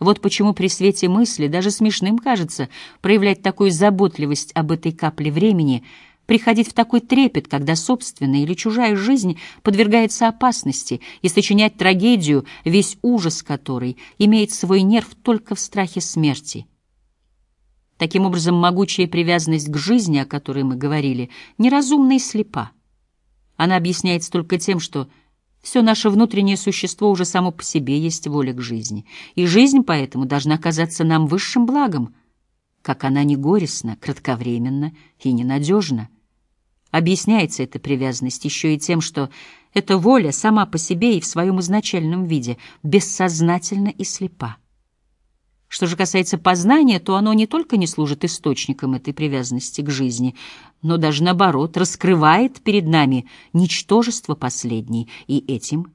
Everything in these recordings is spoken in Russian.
Вот почему при свете мысли даже смешным кажется проявлять такую заботливость об этой капле времени, приходить в такой трепет, когда собственная или чужая жизнь подвергается опасности, и сочинять трагедию, весь ужас которой имеет свой нерв только в страхе смерти. Таким образом, могучая привязанность к жизни, о которой мы говорили, неразумна и слепа. Она объясняется только тем, что все наше внутреннее существо уже само по себе есть воля к жизни, и жизнь поэтому должна казаться нам высшим благом, как она не горестна, кратковременна и ненадежна. Объясняется эта привязанность еще и тем, что эта воля сама по себе и в своем изначальном виде бессознательна и слепа. Что же касается познания, то оно не только не служит источником этой привязанности к жизни, но даже наоборот раскрывает перед нами ничтожество последней и этим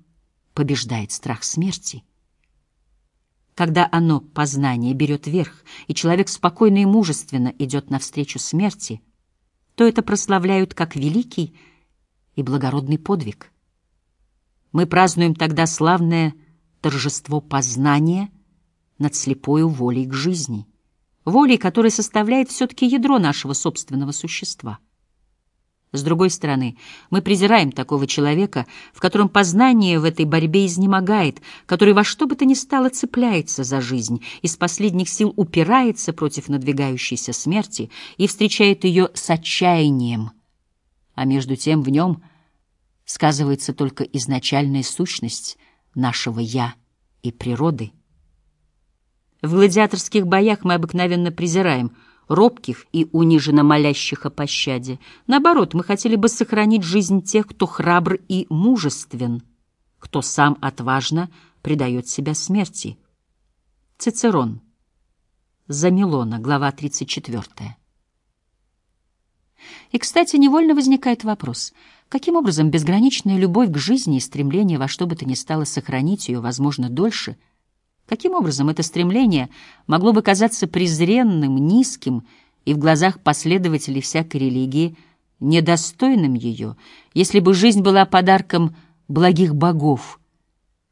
побеждает страх смерти. Когда оно, познание, берет верх, и человек спокойно и мужественно идет навстречу смерти, то это прославляют как великий и благородный подвиг. Мы празднуем тогда славное торжество познания — над слепою волей к жизни, волей, которая составляет все-таки ядро нашего собственного существа. С другой стороны, мы презираем такого человека, в котором познание в этой борьбе изнемогает, который во что бы то ни стало цепляется за жизнь, из последних сил упирается против надвигающейся смерти и встречает ее с отчаянием, а между тем в нем сказывается только изначальная сущность нашего «я» и природы — в гладиаторских боях мы обыкновенно презираем робких и униженно молящих о пощаде. Наоборот, мы хотели бы сохранить жизнь тех, кто храбр и мужествен, кто сам отважно предает себя смерти. Цицерон. Замилона, глава 34. И, кстати, невольно возникает вопрос, каким образом безграничная любовь к жизни и стремление во что бы то ни стало сохранить ее, возможно, дольше — Каким образом это стремление могло бы казаться презренным, низким и в глазах последователей всякой религии недостойным ее, если бы жизнь была подарком благих богов,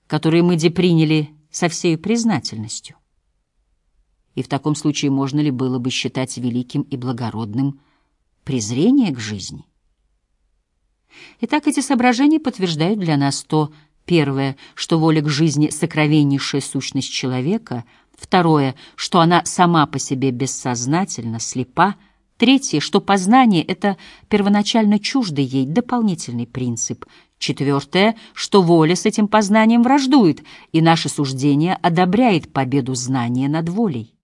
которые мы де приняли со всей признательностью? И в таком случае можно ли было бы считать великим и благородным презрение к жизни? Итак, эти соображения подтверждают для нас то, Первое, что воля к жизни — сокровеннейшая сущность человека. Второе, что она сама по себе бессознательно, слепа. Третье, что познание — это первоначально чуждый ей дополнительный принцип. Четвертое, что воля с этим познанием враждует, и наше суждение одобряет победу знания над волей.